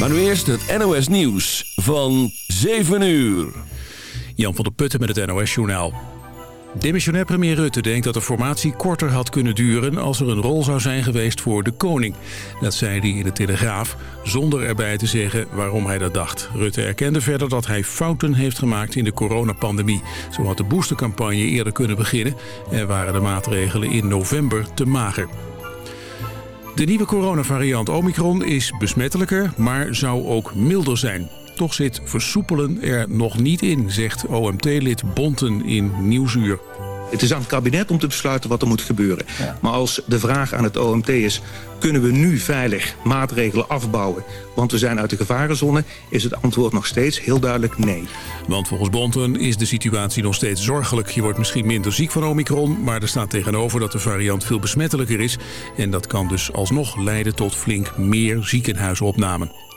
Maar nu eerst het NOS Nieuws van 7 uur. Jan van der Putten met het NOS Journaal. Demissionair premier Rutte denkt dat de formatie korter had kunnen duren... als er een rol zou zijn geweest voor de koning. Dat zei hij in de Telegraaf, zonder erbij te zeggen waarom hij dat dacht. Rutte erkende verder dat hij fouten heeft gemaakt in de coronapandemie. Zo had de boostercampagne eerder kunnen beginnen... en waren de maatregelen in november te mager. De nieuwe coronavariant Omicron is besmettelijker, maar zou ook milder zijn. Toch zit versoepelen er nog niet in, zegt OMT-lid Bonten in Nieuwsuur. Het is aan het kabinet om te besluiten wat er moet gebeuren. Maar als de vraag aan het OMT is... kunnen we nu veilig maatregelen afbouwen... want we zijn uit de gevarenzone... is het antwoord nog steeds heel duidelijk nee. Want volgens Bonten is de situatie nog steeds zorgelijk. Je wordt misschien minder ziek van Omicron... maar er staat tegenover dat de variant veel besmettelijker is... en dat kan dus alsnog leiden tot flink meer ziekenhuisopnamen.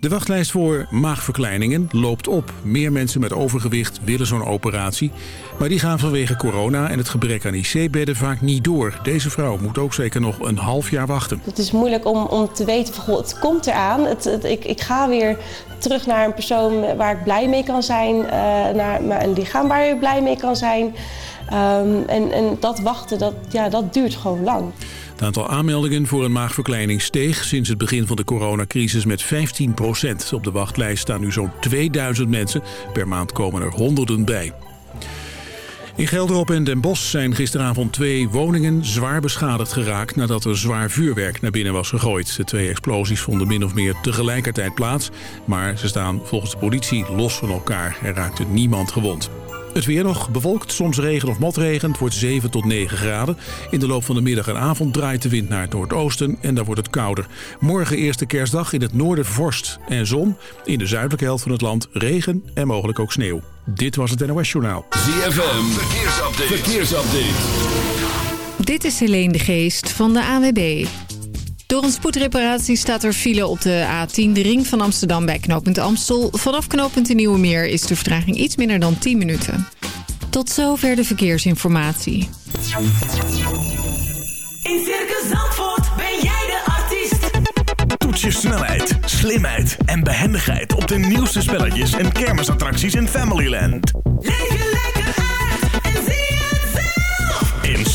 De wachtlijst voor maagverkleiningen loopt op. Meer mensen met overgewicht willen zo'n operatie. Maar die gaan vanwege corona en het gebrek aan IC-bedden vaak niet door. Deze vrouw moet ook zeker nog een half jaar wachten. Het is moeilijk om, om te weten, het komt eraan. Het, ik, ik ga weer terug naar een persoon waar ik blij mee kan zijn. Uh, naar een lichaam waar je blij mee kan zijn. Um, en, en dat wachten, dat, ja, dat duurt gewoon lang. Het aantal aanmeldingen voor een maagverkleining steeg sinds het begin van de coronacrisis met 15% Op de wachtlijst staan nu zo'n 2000 mensen. Per maand komen er honderden bij. In Gelderop en Den Bosch zijn gisteravond twee woningen zwaar beschadigd geraakt nadat er zwaar vuurwerk naar binnen was gegooid. De twee explosies vonden min of meer tegelijkertijd plaats, maar ze staan volgens de politie los van elkaar. Er raakte niemand gewond. Het weer nog bewolkt, soms regen of motregen. Het wordt 7 tot 9 graden. In de loop van de middag en avond draait de wind naar het noordoosten en daar wordt het kouder. Morgen eerste kerstdag in het noorden vorst en zon. In de zuidelijke helft van het land regen en mogelijk ook sneeuw. Dit was het NOS Journaal. ZFM, verkeersupdate. verkeersupdate. Dit is Helene de Geest van de AWB. Door een spoedreparatie staat er file op de A10, de ring van Amsterdam bij knooppunt Amstel. Vanaf knooppunt de Nieuwe Meer is de vertraging iets minder dan 10 minuten. Tot zover de verkeersinformatie. In Circus Zandvoort ben jij de artiest. Toets je snelheid, slimheid en behendigheid op de nieuwste spelletjes en kermisattracties in Familyland. Leef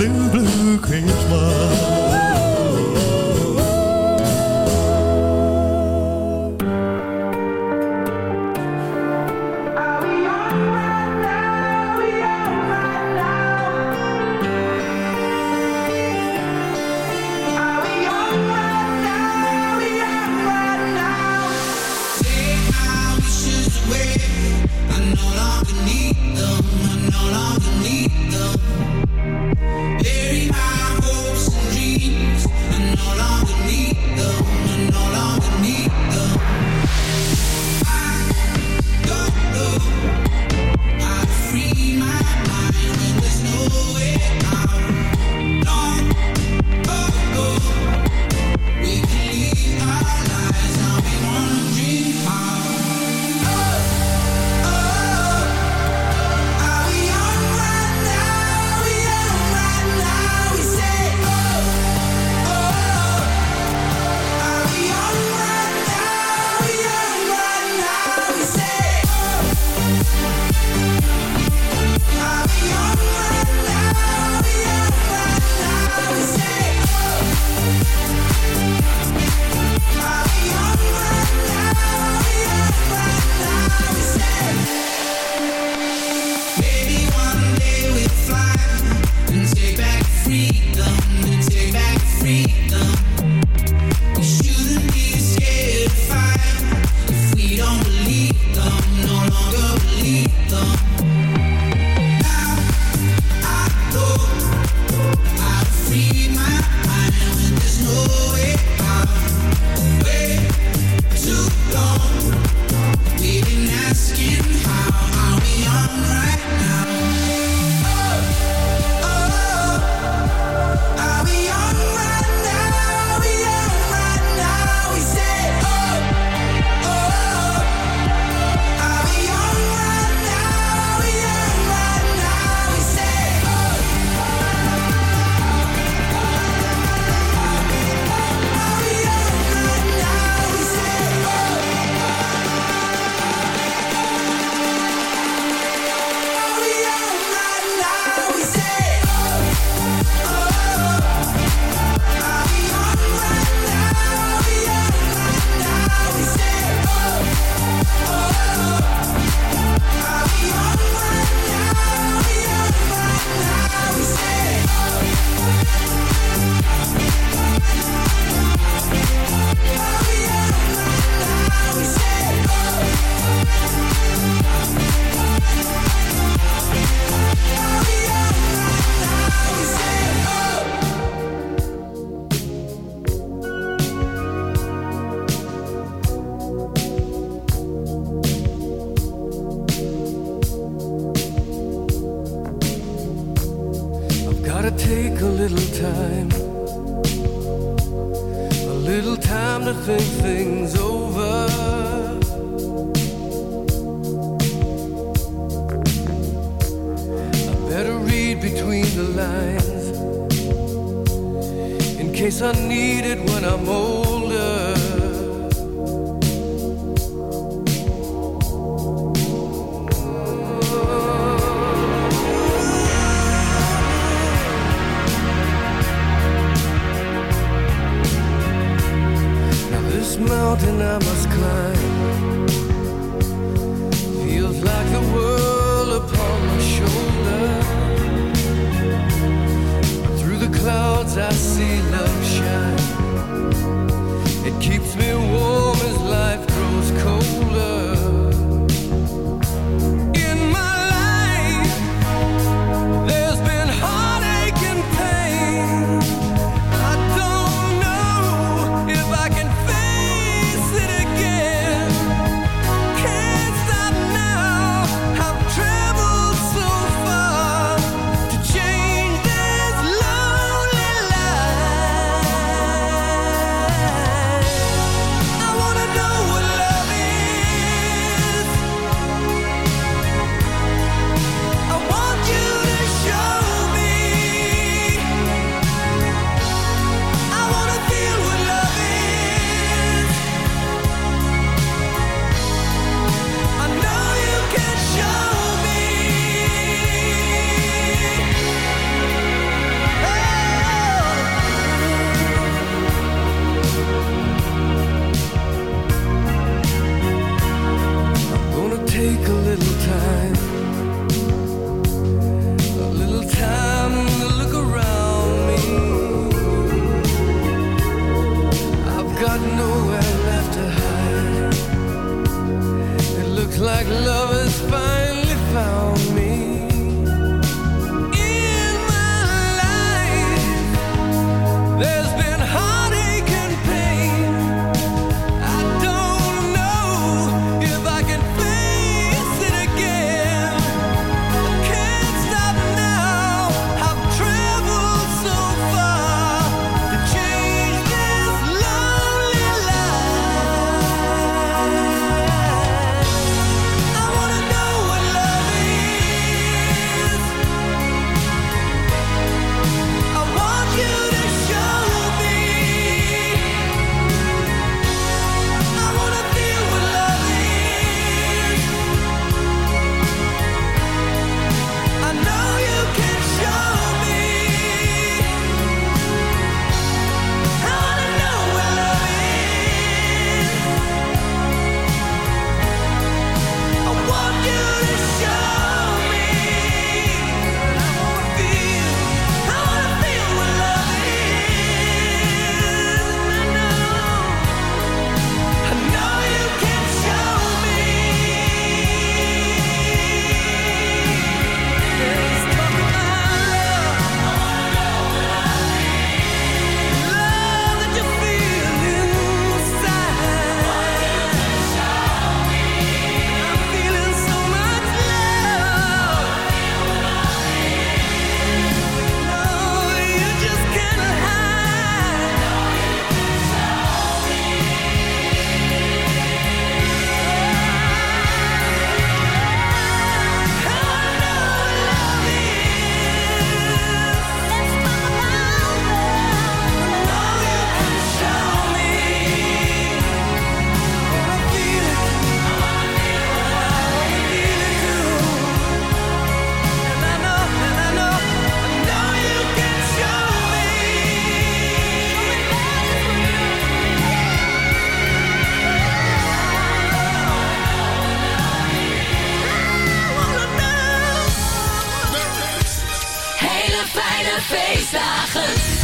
Blue, blue. I must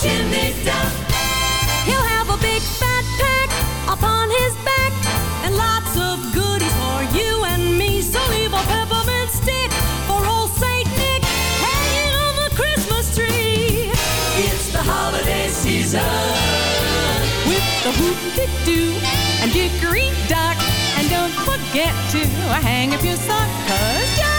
Chimney down. He'll have a big fat pack upon his back and lots of goodies for you and me. So leave a peppermint stick for old Saint Nick hanging on the Christmas tree. It's the holiday season. With the hoop-de-doo and dickory-dock. And don't forget to hang up your sock, 'cause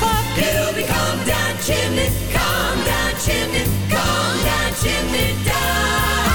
pop. It'll be calm down chimney, calm down chimney, calm down chimney down.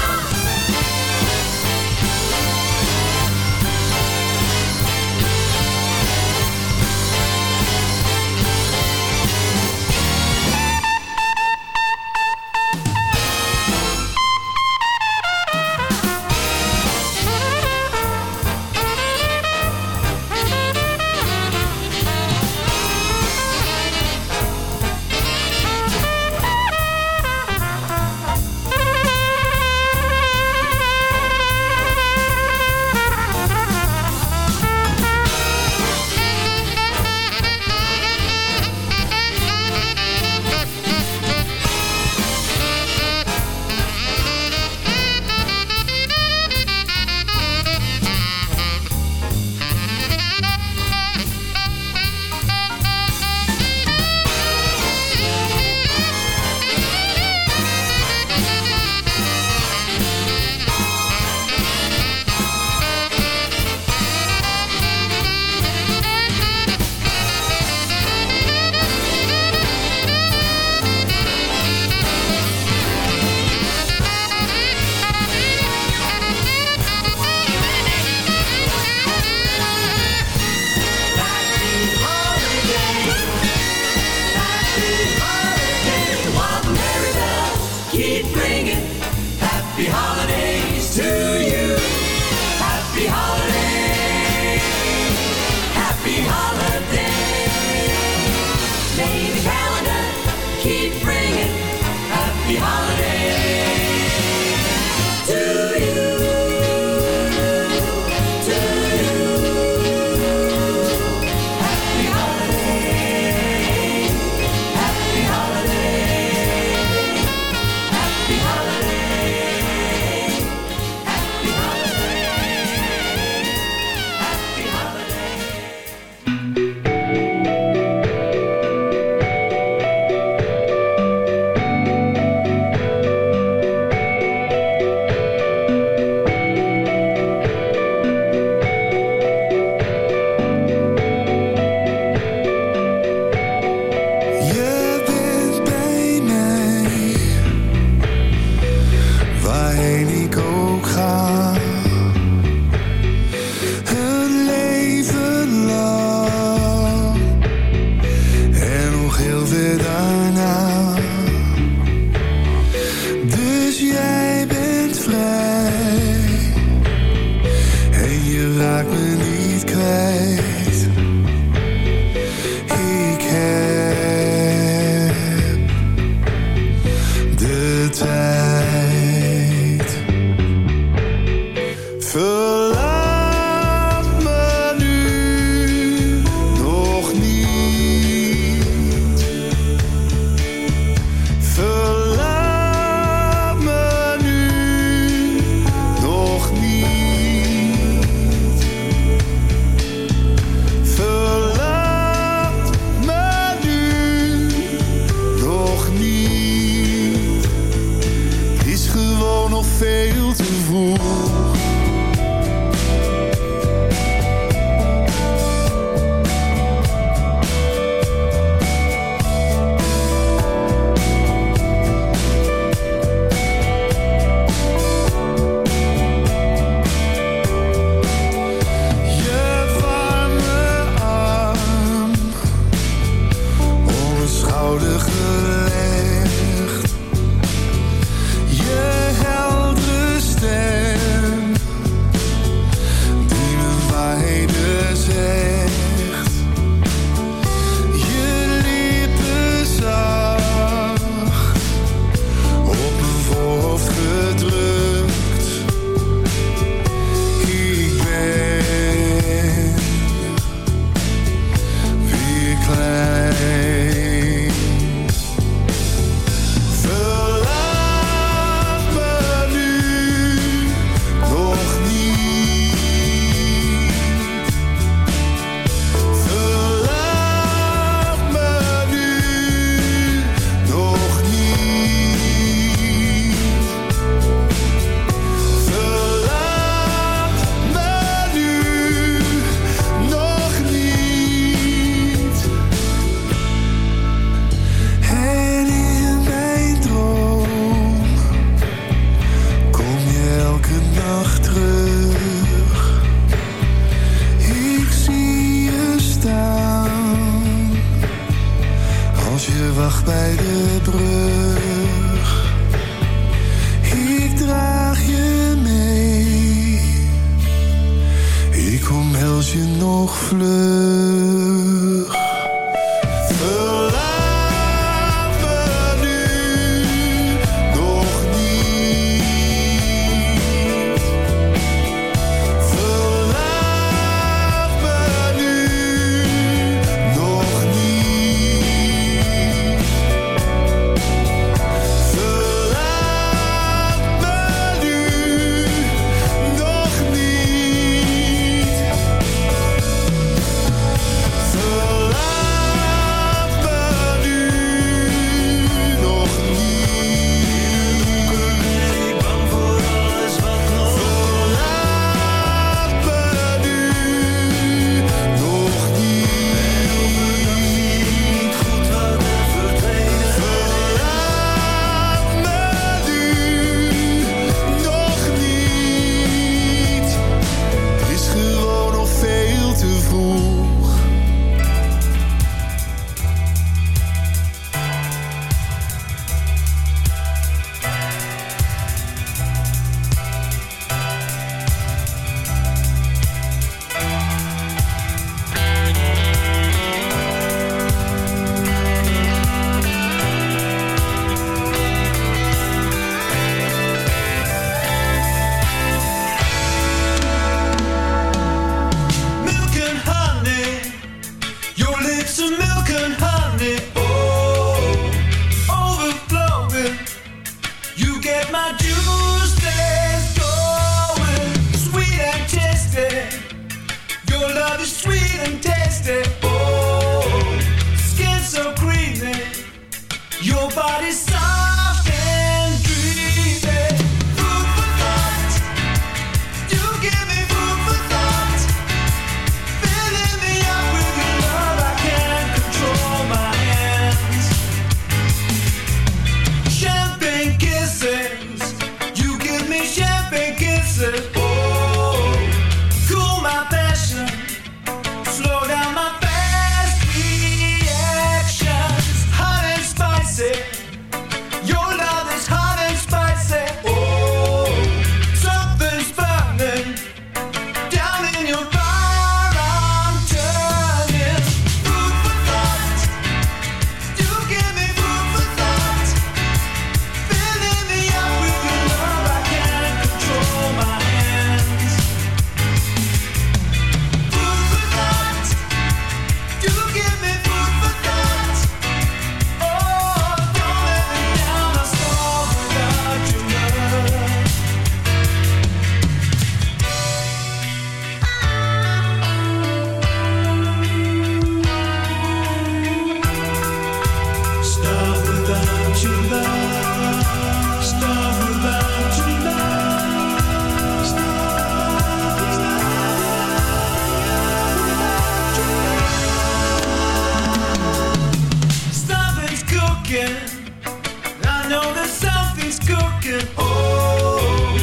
know that something's cooking. Oh,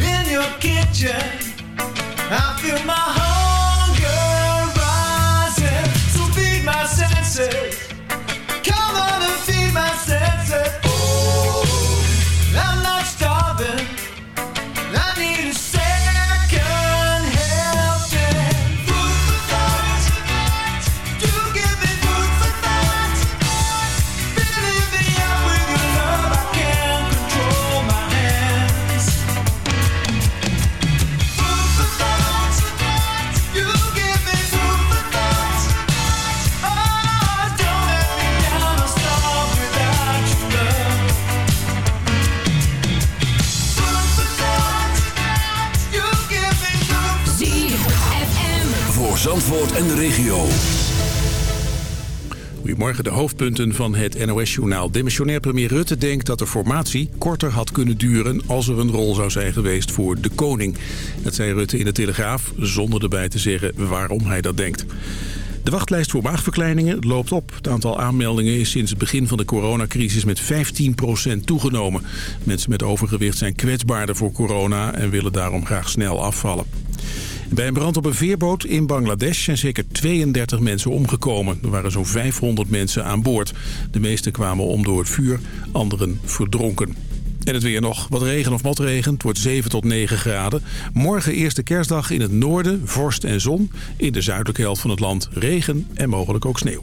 in your kitchen, I feel my en de regio. Goedemorgen, de hoofdpunten van het NOS-journaal. Demissionair premier Rutte denkt dat de formatie korter had kunnen duren... als er een rol zou zijn geweest voor de koning. Dat zei Rutte in de Telegraaf, zonder erbij te zeggen waarom hij dat denkt. De wachtlijst voor maagverkleiningen loopt op. Het aantal aanmeldingen is sinds het begin van de coronacrisis met 15% toegenomen. Mensen met overgewicht zijn kwetsbaarder voor corona en willen daarom graag snel afvallen. Bij een brand op een veerboot in Bangladesh zijn zeker 32 mensen omgekomen. Er waren zo'n 500 mensen aan boord. De meeste kwamen om door het vuur, anderen verdronken. En het weer nog. Wat regen of matregen, Het wordt 7 tot 9 graden. Morgen eerste kerstdag in het noorden, vorst en zon. In de zuidelijke helft van het land regen en mogelijk ook sneeuw.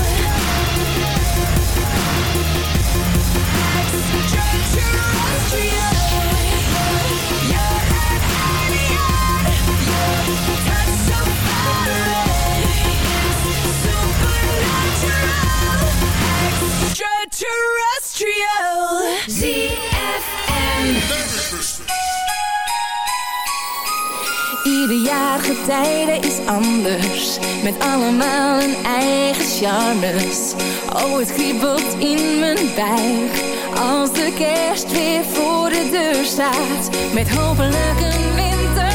I just want to rise to your De jagen tijden is anders, met allemaal een eigen charmes. Oh, het kriebelt in mijn buik, als de kerst weer voor de deur staat. Met hopelijk een winter.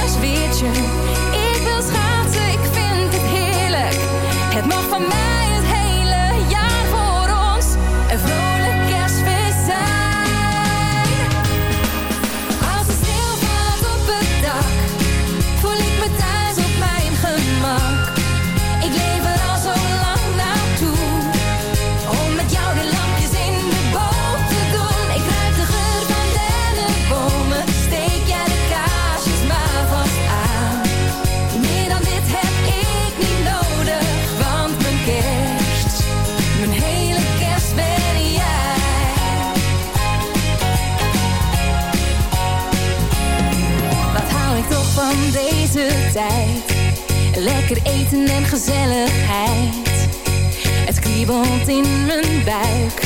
Lekker eten en gezelligheid. Het kriebelt in mijn buik.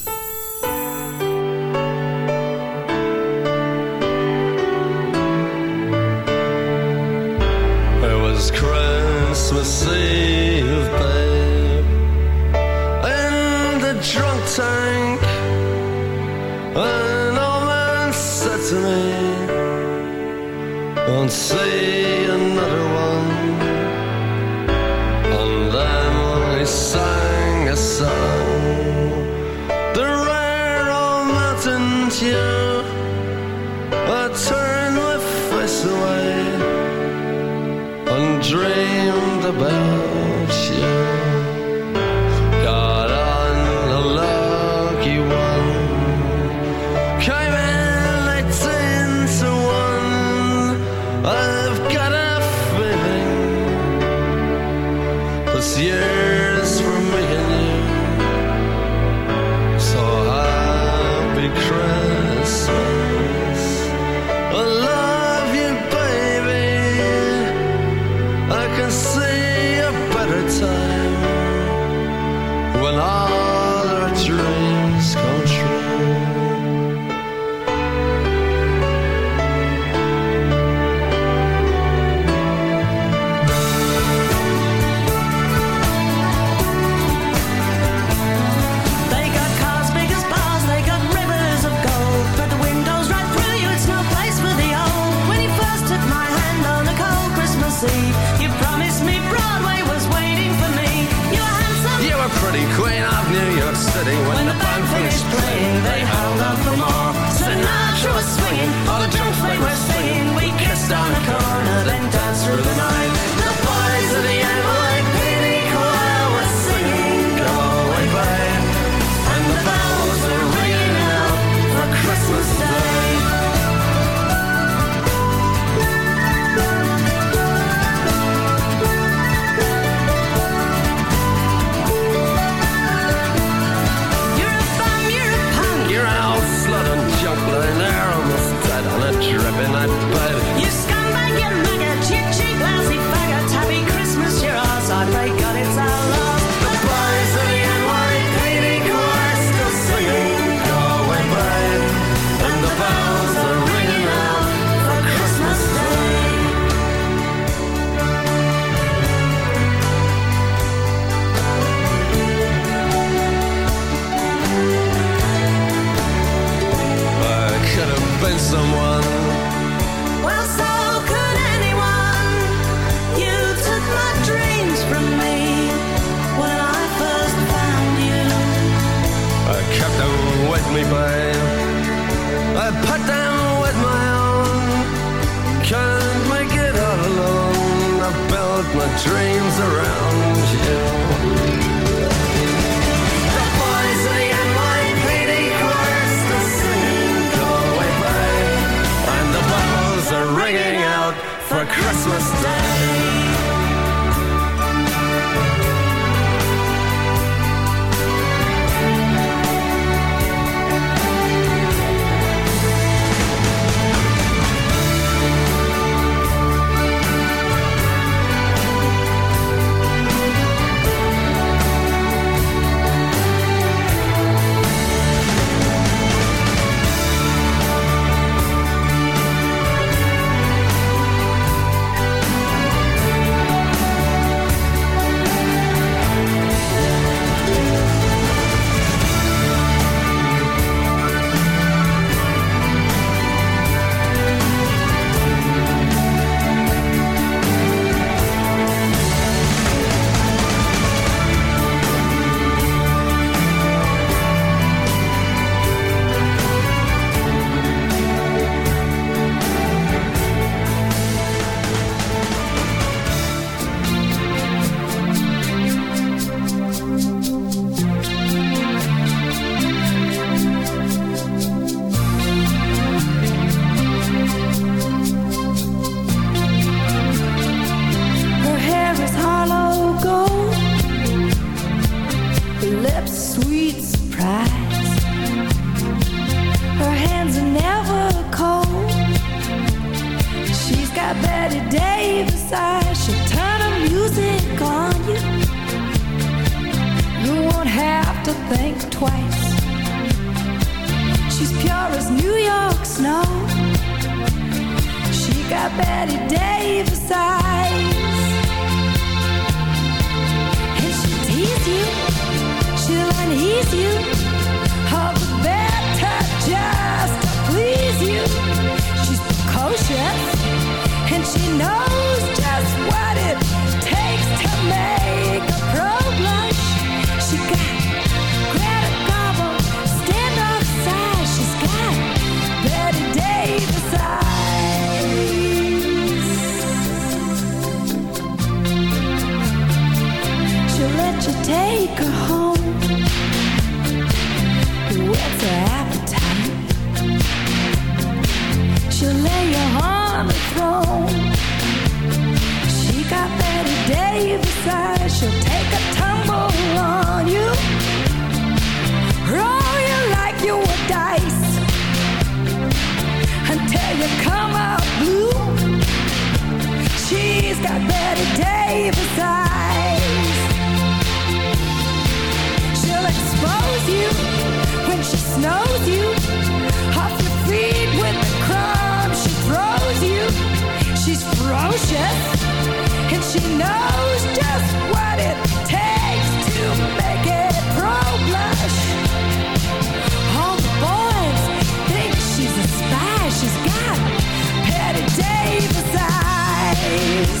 You. She snows you. Off your feet with she you. She's ferocious and she knows just what it takes to make it pro blush. All the boys think she's a spy. She's got Davis eyes.